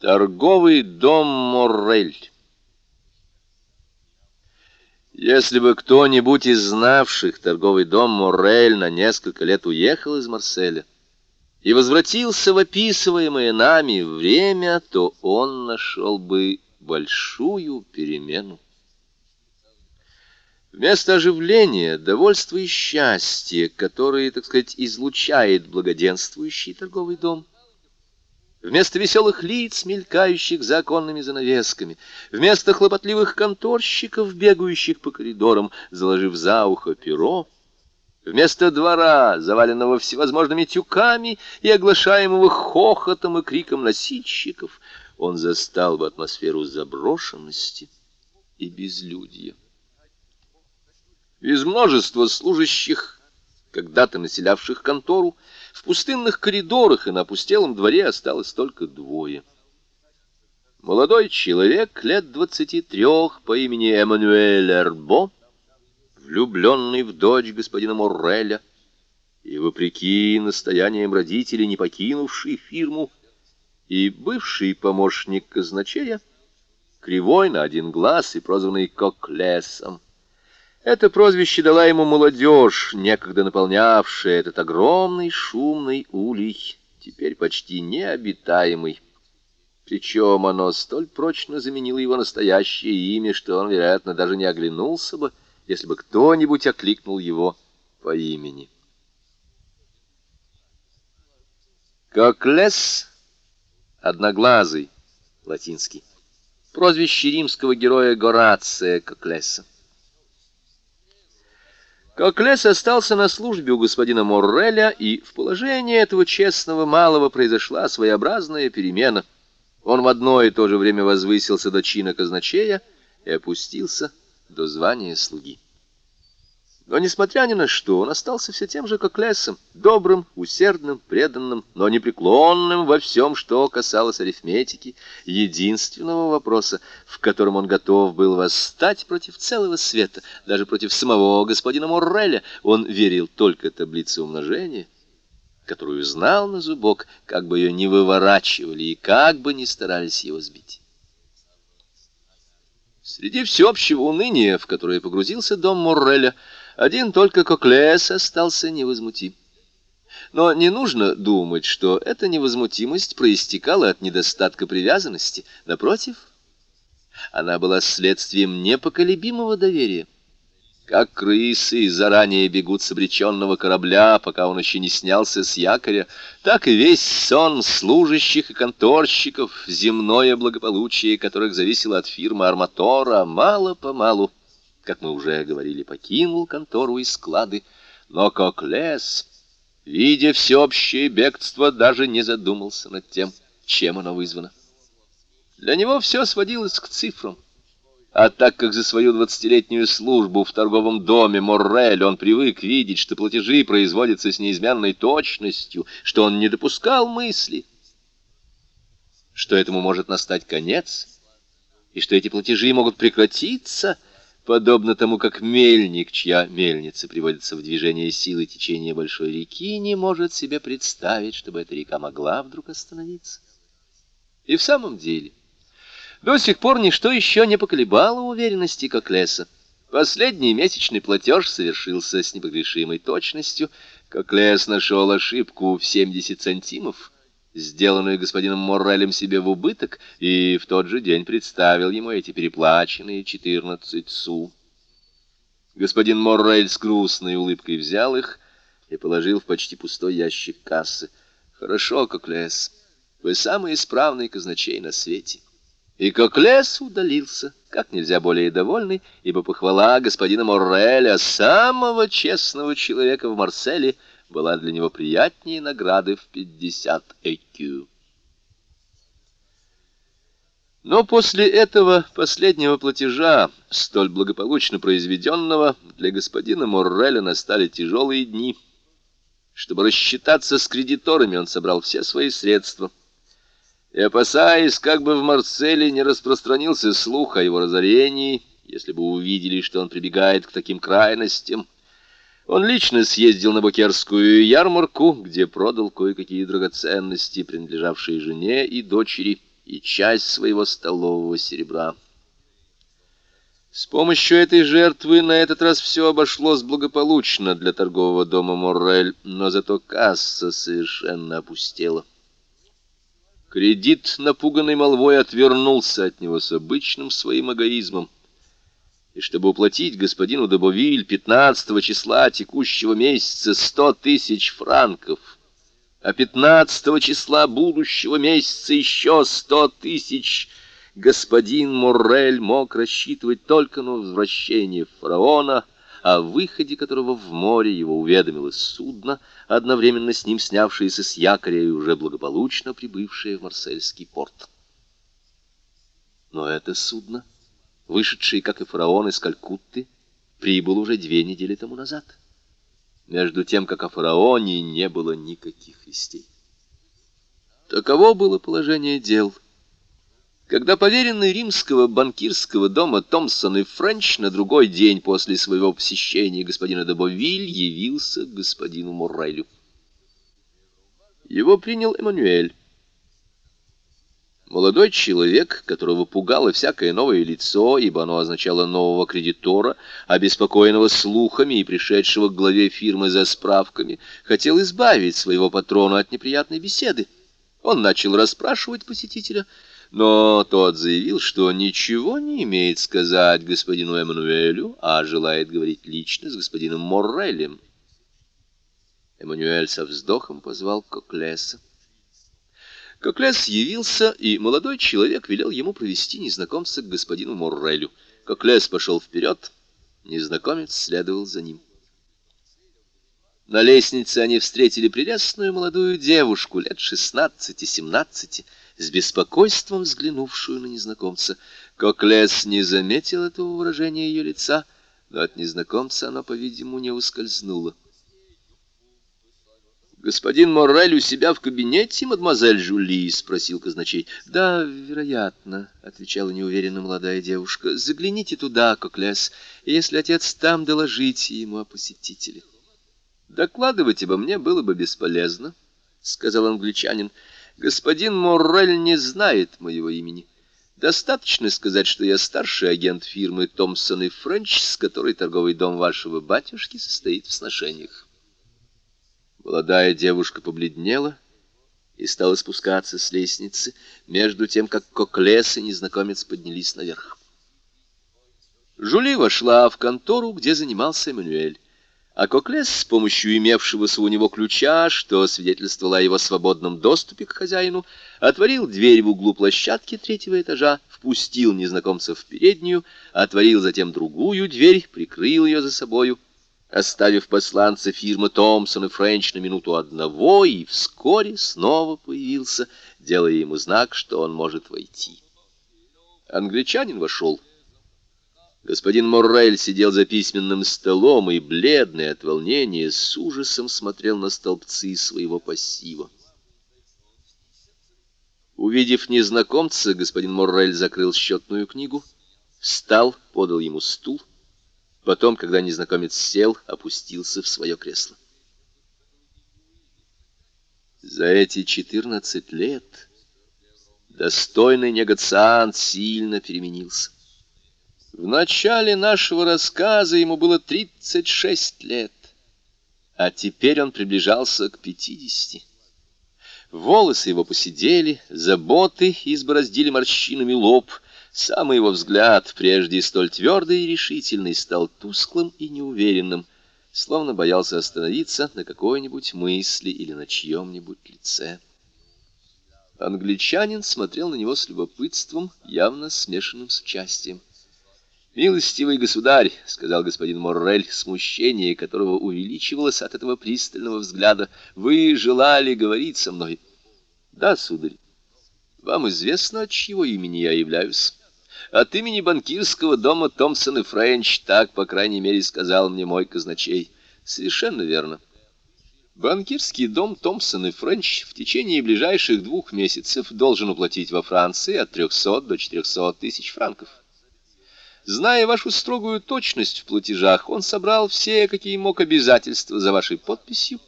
Торговый дом Моррель. Если бы кто-нибудь из знавших торговый дом Моррель на несколько лет уехал из Марселя и возвратился в описываемое нами время, то он нашел бы большую перемену. Вместо оживления, довольства и счастья, которые, так сказать, излучает благоденствующий торговый дом, Вместо веселых лиц, мелькающих за оконными занавесками, вместо хлопотливых конторщиков, бегающих по коридорам, заложив за ухо перо, вместо двора, заваленного всевозможными тюками и оглашаемого хохотом и криком носильщиков, он застал бы атмосферу заброшенности и безлюдья. Из множества служащих, когда-то населявших контору, в пустынных коридорах и на опустелом дворе осталось только двое. Молодой человек лет двадцати трех по имени Эммануэль Эрбо, влюбленный в дочь господина Морреля, и, вопреки настояниям родителей, не покинувший фирму, и бывший помощник казначея, кривой на один глаз и прозванный Коклесом. Это прозвище дала ему молодежь, некогда наполнявшая этот огромный шумный улей, теперь почти необитаемый. Причем оно столь прочно заменило его настоящее имя, что он, вероятно, даже не оглянулся бы, если бы кто-нибудь окликнул его по имени. Коклес, одноглазый, латинский, прозвище римского героя Горация Коклеса. Коклес остался на службе у господина Морреля, и в положении этого честного малого произошла своеобразная перемена. Он в одно и то же время возвысился до чина казначея и опустился до звания слуги. Но, несмотря ни на что, он остался все тем же, как Лесом, добрым, усердным, преданным, но непреклонным во всем, что касалось арифметики, единственного вопроса, в котором он готов был восстать против целого света, даже против самого господина Морреля. Он верил только таблице умножения, которую знал на зубок, как бы ее ни выворачивали и как бы ни старались его сбить. Среди всеобщего уныния, в которое погрузился дом Морреля, один только Коклес остался невозмутим. Но не нужно думать, что эта невозмутимость проистекала от недостатка привязанности. Напротив, она была следствием непоколебимого доверия. Как крысы заранее бегут с обреченного корабля, пока он еще не снялся с якоря, так и весь сон служащих и конторщиков, земное благополучие которых зависело от фирмы Арматора, мало-помалу как мы уже говорили, покинул контору и склады, но Коклес, видя всеобщее бегство, даже не задумался над тем, чем оно вызвано. Для него все сводилось к цифрам. А так как за свою двадцатилетнюю службу в торговом доме Моррель он привык видеть, что платежи производятся с неизменной точностью, что он не допускал мысли, что этому может настать конец, и что эти платежи могут прекратиться — подобно тому, как мельник, чья мельница приводится в движение силы течения большой реки, не может себе представить, чтобы эта река могла вдруг остановиться. И в самом деле, до сих пор ничто еще не поколебало уверенности Коклеса. Последний месячный платеж совершился с непогрешимой точностью. Коклес нашел ошибку в 70 сантимов — сделанную господином Моррелем себе в убыток, и в тот же день представил ему эти переплаченные четырнадцать су. Господин Моррель с грустной улыбкой взял их и положил в почти пустой ящик кассы. «Хорошо, Коклес, вы самый исправный казначей на свете». И Коклес удалился, как нельзя более довольный, ибо похвала господина Морреля, самого честного человека в Марселе, — была для него приятнее награды в 50 ЭКЮ. Но после этого последнего платежа, столь благополучно произведенного, для господина Морреля настали тяжелые дни. Чтобы рассчитаться с кредиторами, он собрал все свои средства. И, опасаясь, как бы в Марселе не распространился слух о его разорении, если бы увидели, что он прибегает к таким крайностям, он лично съездил на Букерскую ярмарку, где продал кое-какие драгоценности, принадлежавшие жене и дочери, и часть своего столового серебра. С помощью этой жертвы на этот раз все обошлось благополучно для торгового дома Моррель, но зато касса совершенно опустела. Кредит, напуганный молвой, отвернулся от него с обычным своим эгоизмом. И чтобы уплатить господину Добовиль 15 числа текущего месяца 100 тысяч франков, а 15 числа будущего месяца еще 100 тысяч, господин Моррель мог рассчитывать только на возвращение фараона, о выходе которого в море его уведомило судно, одновременно с ним снявшееся с якоря и уже благополучно прибывшее в Марсельский порт. Но это судно, вышедшее, как и фараон, из Калькутты, прибыл уже две недели тому назад. Между тем, как о фараоне не было никаких вестей. Таково было положение дел — когда поверенный римского банкирского дома Томпсон и Френч на другой день после своего посещения господина Добовиль явился к господину Моррелю. Его принял Эммануэль. Молодой человек, которого пугало всякое новое лицо, ибо оно означало нового кредитора, обеспокоенного слухами и пришедшего к главе фирмы за справками, хотел избавить своего патрона от неприятной беседы. Он начал расспрашивать посетителя — но тот заявил, что ничего не имеет сказать господину Эммануэлю, а желает говорить лично с господином Моррелем. Эммануэль со вздохом позвал Коклеса. Коклес явился, и молодой человек велел ему провести незнакомца к господину Моррелю. Коклес пошел вперед, незнакомец следовал за ним. На лестнице они встретили прелестную молодую девушку лет шестнадцати-семнадцати, с беспокойством взглянувшую на незнакомца. Коклес не заметил этого выражения ее лица, но от незнакомца оно, по-видимому, не ускользнуло. «Господин Моррель у себя в кабинете, мадемуазель Жули?» — спросил казначей. «Да, вероятно», — отвечала неуверенно молодая девушка. «Загляните туда, Коклес, и если отец там, доложите ему о посетителе». «Докладывать обо мне было бы бесполезно», — сказал англичанин. Господин Моррель не знает моего имени. Достаточно сказать, что я старший агент фирмы Томпсон и Френч, с которой торговый дом вашего батюшки состоит в сношениях. Молодая девушка побледнела и стала спускаться с лестницы, между тем, как Коклес и незнакомец поднялись наверх. Жули вошла в контору, где занимался Эммануэль. А Коклес с помощью имевшегося у него ключа, что свидетельствовало о его свободном доступе к хозяину, отворил дверь в углу площадки третьего этажа, впустил незнакомца в переднюю, отворил затем другую дверь, прикрыл ее за собою, оставив посланца фирмы Томпсон и Френч на минуту одного, и вскоре снова появился, делая ему знак, что он может войти. Англичанин вошел. Господин Моррель сидел за письменным столом и, бледный от волнения, с ужасом смотрел на столбцы своего пассива. Увидев незнакомца, господин Моррель закрыл счетную книгу, встал, подал ему стул, потом, когда незнакомец сел, опустился в свое кресло. За эти четырнадцать лет достойный негациант сильно переменился. В начале нашего рассказа ему было 36 лет, а теперь он приближался к 50. Волосы его посидели, заботы избороздили морщинами лоб, самый его взгляд, прежде столь твердый и решительный, стал тусклым и неуверенным, словно боялся остановиться на какой-нибудь мысли или на чьем-нибудь лице. Англичанин смотрел на него с любопытством, явно смешанным с участием. «Милостивый государь», — сказал господин Моррель, смущение которого увеличивалось от этого пристального взгляда, — «вы желали говорить со мной?» «Да, сударь. Вам известно, от чьего имени я являюсь?» «От имени банкирского дома Томпсон и Френч, так, по крайней мере, сказал мне мой казначей». «Совершенно верно». Банкирский дом Томпсон и Френч в течение ближайших двух месяцев должен уплатить во Франции от 300 до 400 тысяч франков. Зная вашу строгую точность в платежах, он собрал все, какие мог обязательства за вашей подписью,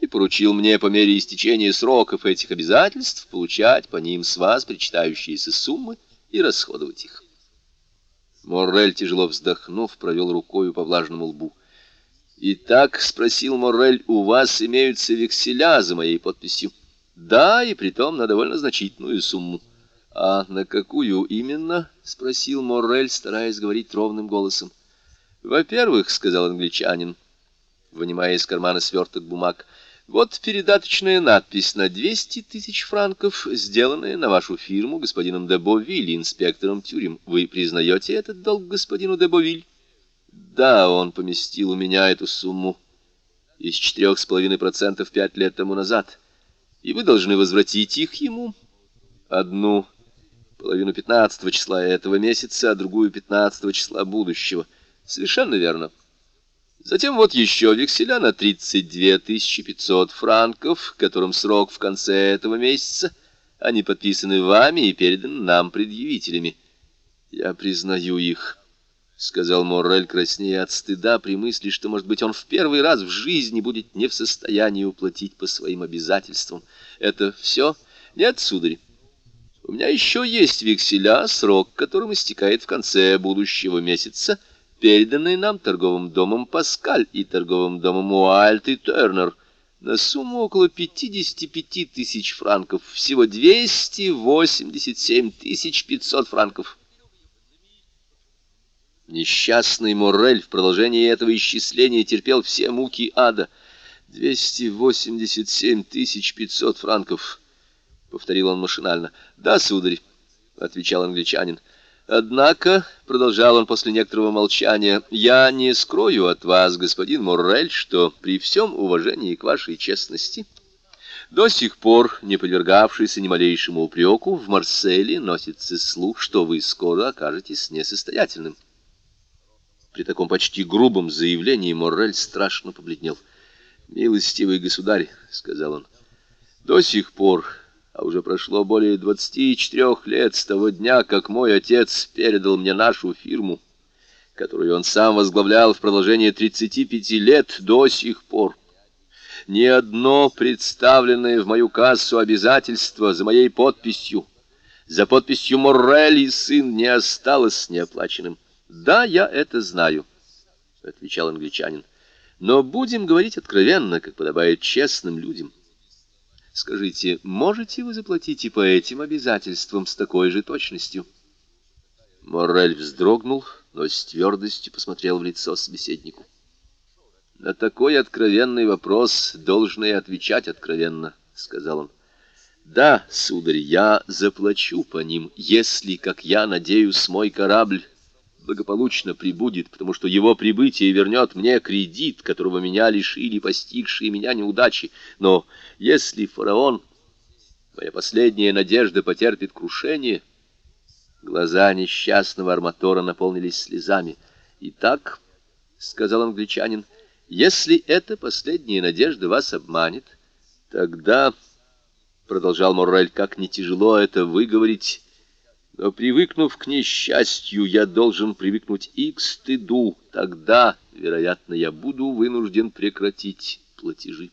и поручил мне по мере истечения сроков этих обязательств получать по ним с вас причитающиеся суммы и расходовать их. Моррель, тяжело вздохнув, провел рукою по влажному лбу. «Итак», — спросил Моррель, — «у вас имеются векселя за моей подписью?» «Да, и притом на довольно значительную сумму». «А на какую именно?» — спросил Моррель, стараясь говорить ровным голосом. «Во-первых», — сказал англичанин, вынимая из кармана сверток бумаг, — вот передаточная надпись на 200 тысяч франков, сделанная на вашу фирму господином де Бовиль, инспектором тюрем. Вы признаете этот долг господину де Бовиль? Да, он поместил у меня эту сумму из четырех с половиной процентов пять лет тому назад. И вы должны возвратить их ему. Одну половину пятнадцатого числа этого месяца, а другую пятнадцатого числа будущего. Совершенно верно. Затем вот еще векселя на 32 500 франков, которым срок в конце этого месяца. Они подписаны вами и переданы нам предъявителями. Я признаю их, — сказал Моррель, краснея от стыда при мысли, что, может быть, он в первый раз в жизни будет не в состоянии уплатить по своим обязательствам. Это все? Нет, сударь. У меня еще есть векселя, срок которым истекает в конце будущего месяца, — переданные нам торговым домом «Паскаль» и торговым домом «Уальт» и «Тернер» на сумму около 55 тысяч франков, всего 287 тысяч 500 франков. Несчастный Моррель в продолжении этого исчисления терпел все муки ада. 287 тысяч 500 франков, — повторил он машинально. — Да, сударь, — отвечал англичанин. Однако, — продолжал он после некоторого молчания, — я не скрою от вас, господин Моррель, что при всем уважении к вашей честности, до сих пор, не подвергавшийся ни малейшему упреку, в Марселе носится слух, что вы скоро окажетесь несостоятельным. При таком почти грубом заявлении Моррель страшно побледнел. «Милостивый государь», — сказал он, — «до сих пор а уже прошло более двадцати четырех лет с того дня, как мой отец передал мне нашу фирму, которую он сам возглавлял в продолжение тридцати пяти лет до сих пор. Ни одно представленное в мою кассу обязательство за моей подписью, за подписью Моррель и сын не осталось неоплаченным. Да, я это знаю, — отвечал англичанин. Но будем говорить откровенно, как подобает честным людям. Скажите, можете вы заплатить и по этим обязательствам с такой же точностью? Моррель вздрогнул, но с твердостью посмотрел в лицо собеседнику. На такой откровенный вопрос должен и отвечать откровенно, сказал он. Да, сударь, я заплачу по ним, если, как я надеюсь, мой корабль благополучно прибудет, потому что его прибытие вернет мне кредит, которого меня лишили постигшие меня неудачи. Но если фараон, моя последняя надежда, потерпит крушение... Глаза несчастного арматора наполнились слезами. «Итак», — сказал англичанин, — «если эта последняя надежда вас обманет, тогда...» — продолжал Моррель, — «как не тяжело это выговорить...» Но, привыкнув к несчастью, я должен привыкнуть и к стыду. Тогда, вероятно, я буду вынужден прекратить платежи.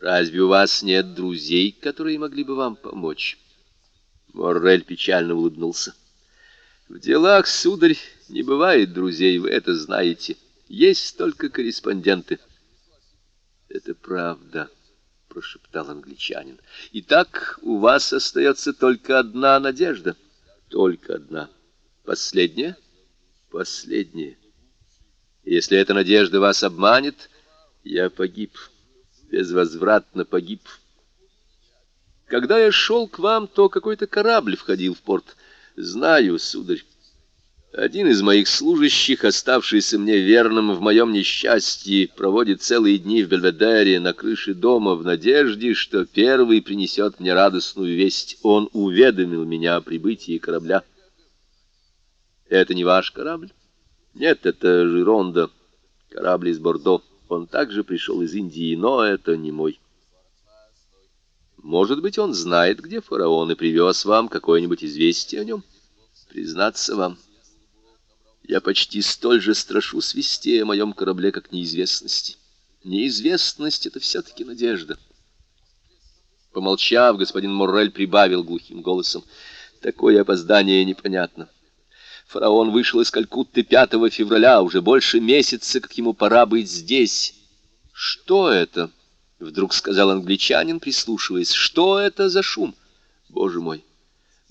Разве у вас нет друзей, которые могли бы вам помочь? Моррель печально улыбнулся. В делах, сударь, не бывает друзей, вы это знаете. Есть только корреспонденты. Это правда прошептал англичанин. Итак, у вас остается только одна надежда. Только одна. Последняя? Последняя. Если эта надежда вас обманет, я погиб. Безвозвратно погиб. Когда я шел к вам, то какой-то корабль входил в порт. Знаю, сударь. Один из моих служащих, оставшийся мне верным в моем несчастье, проводит целые дни в Бельведере на крыше дома в надежде, что первый принесет мне радостную весть. Он уведомил меня о прибытии корабля. Это не ваш корабль? Нет, это Жиронда, корабль из Бордо. Он также пришел из Индии, но это не мой. Может быть, он знает, где фараон, и привез вам какое-нибудь известие о нем? Признаться вам. Я почти столь же страшу свести о моем корабле, как неизвестности. Неизвестность — это все-таки надежда. Помолчав, господин Моррель прибавил глухим голосом. Такое опоздание непонятно. Фараон вышел из Калькутты 5 февраля, уже больше месяца, как ему пора быть здесь. Что это? Вдруг сказал англичанин, прислушиваясь. Что это за шум? Боже мой!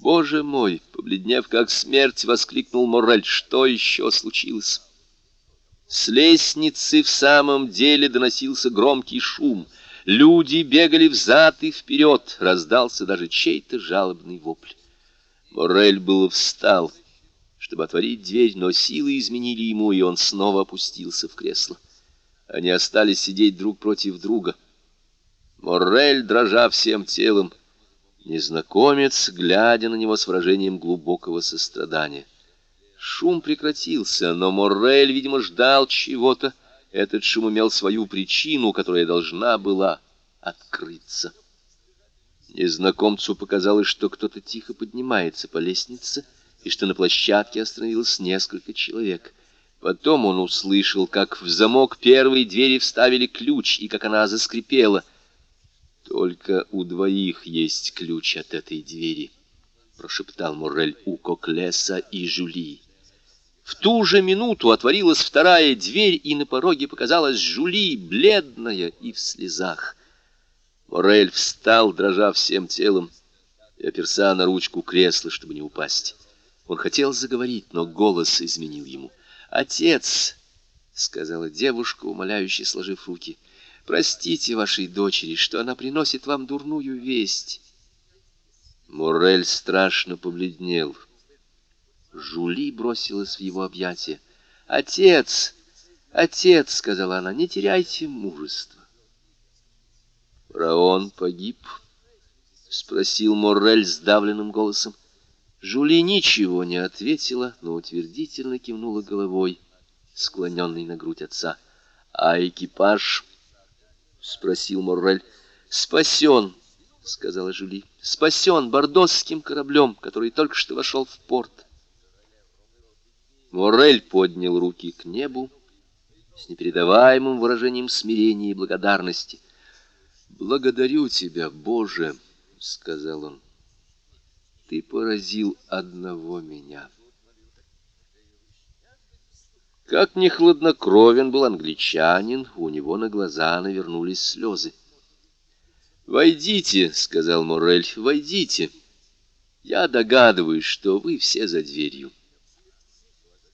Боже мой! Побледнев как смерть, воскликнул Моррель. Что еще случилось? С лестницы в самом деле доносился громкий шум. Люди бегали взад и вперед. Раздался даже чей-то жалобный вопль. Моррель был встал, чтобы отворить дверь, но силы изменили ему, и он снова опустился в кресло. Они остались сидеть друг против друга. Моррель, дрожа всем телом, незнакомец, глядя на него с выражением глубокого сострадания. Шум прекратился, но Моррель, видимо, ждал чего-то. Этот шум имел свою причину, которая должна была открыться. Незнакомцу показалось, что кто-то тихо поднимается по лестнице, и что на площадке остановилось несколько человек. Потом он услышал, как в замок первой двери вставили ключ, и как она заскрипела. «Только у двоих есть ключ от этой двери», — прошептал Моррель у Коклеса и Жюли. В ту же минуту отворилась вторая дверь, и на пороге показалась Жули, бледная и в слезах. Морель встал, дрожа всем телом, и оперся на ручку кресла, чтобы не упасть. Он хотел заговорить, но голос изменил ему. «Отец!» — сказала девушка, умоляюще сложив руки. «Простите вашей дочери, что она приносит вам дурную весть». Морель страшно побледнел. Жули бросилась в его объятия. «Отец! Отец!» — сказала она. «Не теряйте мужества!» «Раон погиб?» — спросил Моррель сдавленным голосом. Жули ничего не ответила, но утвердительно кивнула головой, склоненной на грудь отца. «А экипаж?» — спросил Моррель. «Спасен!» — сказала Жули. «Спасен бордосским кораблем, который только что вошел в порт». Морель поднял руки к небу с непередаваемым выражением смирения и благодарности. «Благодарю тебя, Боже!» — сказал он. «Ты поразил одного меня». Как ни хладнокровен был англичанин, у него на глаза навернулись слезы. «Войдите», — сказал Морель, — «войдите. Я догадываюсь, что вы все за дверью».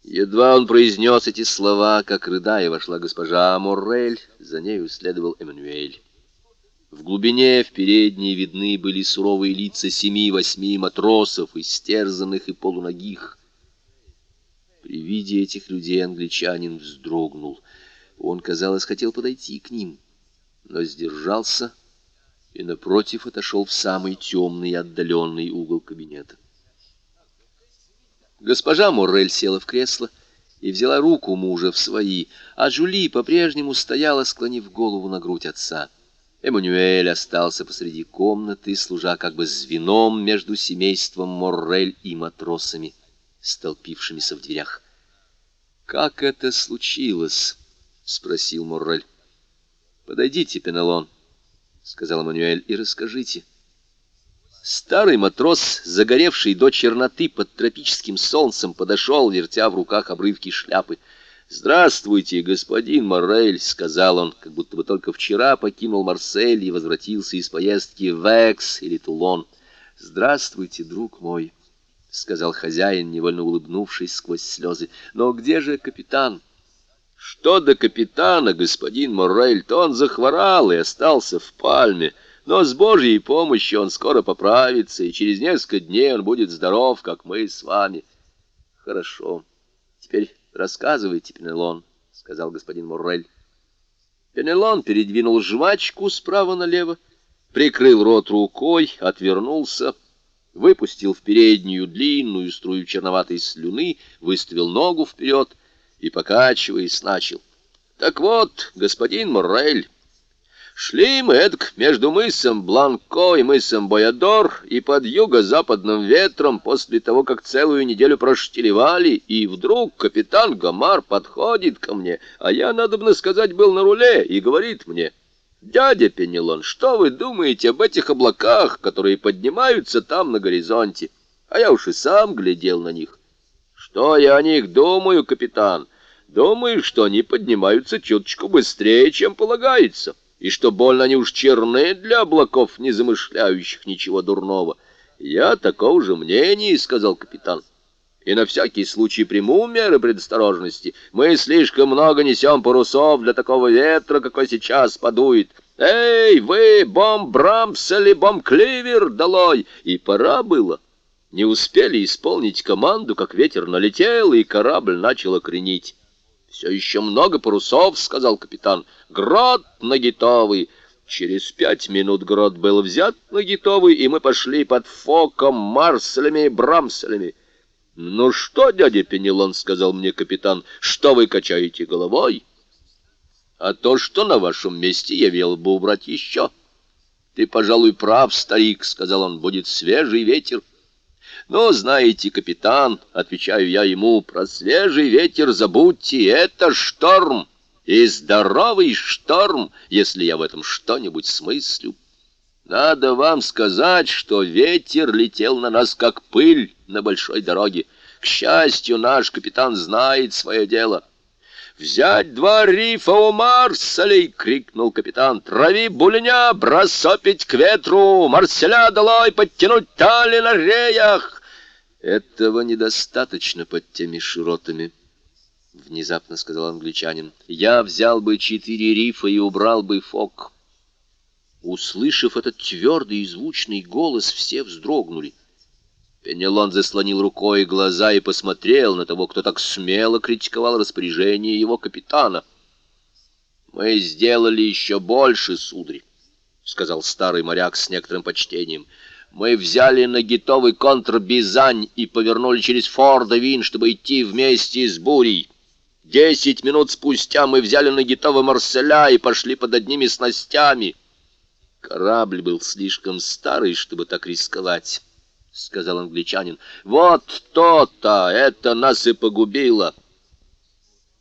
Едва он произнес эти слова, как рыдая вошла госпожа Моррель, за нею следовал Эммануэль. В глубине, в передней видны были суровые лица семи-восьми матросов, истерзанных и полуногих. При виде этих людей англичанин вздрогнул. Он, казалось, хотел подойти к ним, но сдержался и, напротив, отошел в самый темный и отдаленный угол кабинета. Госпожа Моррель села в кресло и взяла руку мужа в свои, а Жули по-прежнему стояла, склонив голову на грудь отца. Эммануэль остался посреди комнаты, служа как бы звеном между семейством Моррель и матросами, столпившимися в дверях. «Как это случилось?» — спросил Моррель. «Подойдите, Пенелон», — сказал Эммануэль, — «и расскажите». Старый матрос, загоревший до черноты под тропическим солнцем, подошел, вертя в руках обрывки шляпы. «Здравствуйте, господин Моррель», — сказал он, как будто бы только вчера покинул Марсель и возвратился из поездки в Экс или Тулон. «Здравствуйте, друг мой», — сказал хозяин, невольно улыбнувшись сквозь слезы. «Но где же капитан?» «Что до капитана, господин Моррель, то он захворал и остался в Пальме». Но с Божьей помощью он скоро поправится, и через несколько дней он будет здоров, как мы с вами. Хорошо. Теперь рассказывайте, Пенелон, — сказал господин Муррель. Пенелон передвинул жвачку справа налево, прикрыл рот рукой, отвернулся, выпустил в переднюю длинную струю черноватой слюны, выставил ногу вперед и, покачиваясь, начал. «Так вот, господин Моррель, Шли мы эдак между мысом Бланко и мысом Боядор, и под юго-западным ветром после того, как целую неделю проштелевали, и вдруг капитан Гамар подходит ко мне, а я, надобно сказать, был на руле, и говорит мне, «Дядя Пенелон, что вы думаете об этих облаках, которые поднимаются там на горизонте?» А я уж и сам глядел на них. «Что я о них думаю, капитан?» «Думаю, что они поднимаются чуточку быстрее, чем полагается» и что больно они уж черны для облаков, не замышляющих ничего дурного. Я такого же мнения, — сказал капитан. И на всякий случай приму меры предосторожности. Мы слишком много несем парусов для такого ветра, какой сейчас подует. Эй, вы, бомб-брамс или бомб-кливер, долой! И пора было. Не успели исполнить команду, как ветер налетел, и корабль начал окренить. «Все еще много парусов», — сказал капитан. «Грот нагитовый». Через пять минут грот был взят нагитовый, и мы пошли под фоком, марселями и брамселями. «Ну что, дядя Пенелон», — сказал мне капитан, — «что вы качаете головой?» «А то, что на вашем месте я велел бы убрать еще». «Ты, пожалуй, прав, старик», — сказал он, — «будет свежий ветер». Но, знаете, капитан, отвечаю я ему, про свежий ветер забудьте, это шторм, и здоровый шторм, если я в этом что-нибудь смыслю. Надо вам сказать, что ветер летел на нас, как пыль на большой дороге. К счастью, наш капитан знает свое дело. «Взять два рифа у Марселей!» — крикнул капитан. «Трави буленя, бросопить к ветру! Марселя долой, подтянуть тали на реях!» Этого недостаточно под теми широтами, — внезапно сказал англичанин. Я взял бы четыре рифа и убрал бы фок. Услышав этот твердый и звучный голос, все вздрогнули. Пенелон заслонил рукой глаза и посмотрел на того, кто так смело критиковал распоряжение его капитана. «Мы сделали еще больше, сударь», — сказал старый моряк с некоторым почтением. Мы взяли на гитовый контр Бизань и повернули через Фордовин, чтобы идти вместе с бурей. Десять минут спустя мы взяли на гитовый Марселя и пошли под одними снастями. Корабль был слишком старый, чтобы так рисковать, — сказал англичанин. Вот то-то, это нас и погубило.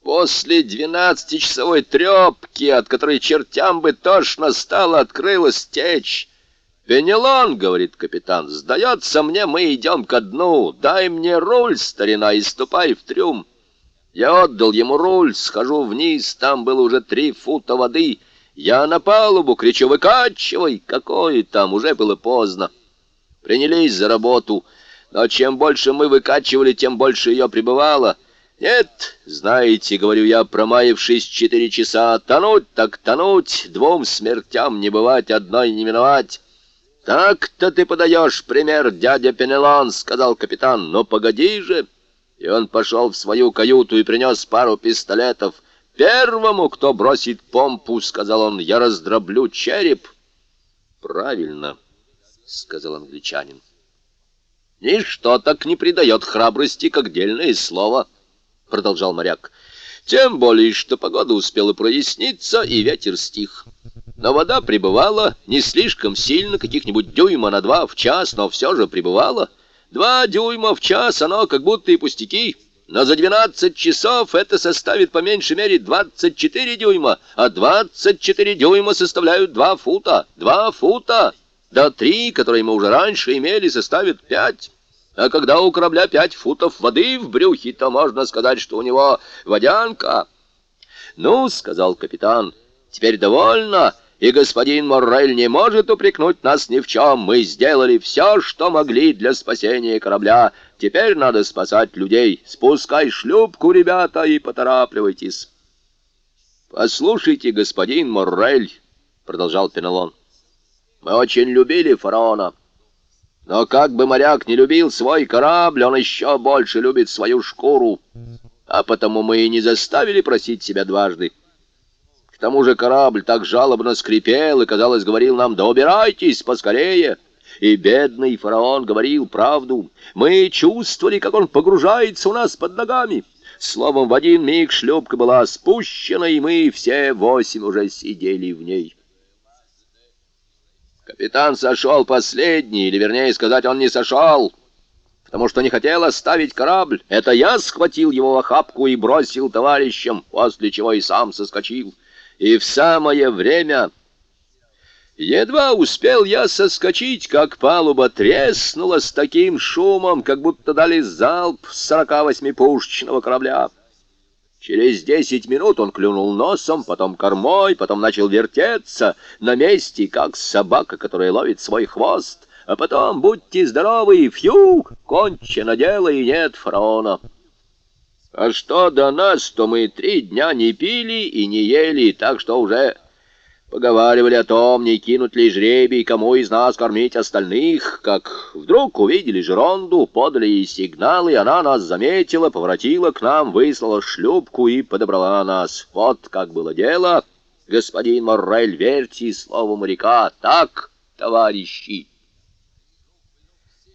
После двенадцатичасовой трепки, от которой чертям бы тошно стало, открылась течь. «Пенелон, — говорит капитан, — сдается мне, мы идем ко дну. Дай мне руль, старина, и ступай в трюм». Я отдал ему руль, схожу вниз, там было уже три фута воды. Я на палубу кричу «Выкачивай!» Какое там, уже было поздно. Принялись за работу, но чем больше мы выкачивали, тем больше ее прибывало. «Нет, знаете, — говорю я, промаявшись четыре часа, — тонуть так тонуть, двум смертям не бывать, одной не миновать». «Так-то ты подаешь пример, дядя Пенелон», — сказал капитан. «Но погоди же!» И он пошел в свою каюту и принес пару пистолетов. «Первому, кто бросит помпу, — сказал он, — я раздроблю череп». «Правильно», — сказал англичанин. «Ничто так не придает храбрости, как дельное слово», — продолжал моряк. «Тем более, что погода успела проясниться, и ветер стих». Но вода прибывала не слишком сильно, каких-нибудь дюйма на два в час, но все же прибывала. Два дюйма в час, оно как будто и пустяки. Но за 12 часов это составит по меньшей мере 24 дюйма, а 24 дюйма составляют 2 фута. 2 фута! Да 3, которые мы уже раньше имели, составят 5. А когда у корабля 5 футов воды в брюхе, то можно сказать, что у него водянка. «Ну, — сказал капитан, — теперь довольно» и господин Моррель не может упрекнуть нас ни в чем. Мы сделали все, что могли для спасения корабля. Теперь надо спасать людей. Спускай шлюпку, ребята, и поторапливайтесь. «Послушайте, господин Моррель», — продолжал Пенелон, — «мы очень любили фараона». Но как бы моряк не любил свой корабль, он еще больше любит свою шкуру. А потому мы и не заставили просить себя дважды. К тому же корабль так жалобно скрипел и, казалось, говорил нам «Да убирайтесь поскорее!» И бедный фараон говорил правду. Мы чувствовали, как он погружается у нас под ногами. Словом, в один миг шлюпка была спущена, и мы все восемь уже сидели в ней. Капитан сошел последний, или, вернее сказать, он не сошел, потому что не хотел оставить корабль. Это я схватил его в охапку и бросил товарищам, после чего и сам соскочил. И в самое время... Едва успел я соскочить, как палуба треснула с таким шумом, как будто дали залп с 48-пушечного корабля. Через десять минут он клюнул носом, потом кормой, потом начал вертеться на месте, как собака, которая ловит свой хвост, а потом, будьте здоровы, фью, кончено дело и нет фараона. А что до нас, то мы три дня не пили и не ели, так что уже Поговаривали о том, не кинуть ли жребий, кому из нас кормить остальных, как вдруг увидели Жеронду, подали ей сигналы, она нас заметила, поворотила к нам, выслала шлюпку и подобрала нас. Вот как было дело, господин Моррель, верьте слову моряка, так, товарищи.